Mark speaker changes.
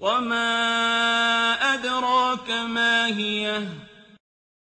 Speaker 1: وَمَا أَدْرَاكَ مَا هِيَهْ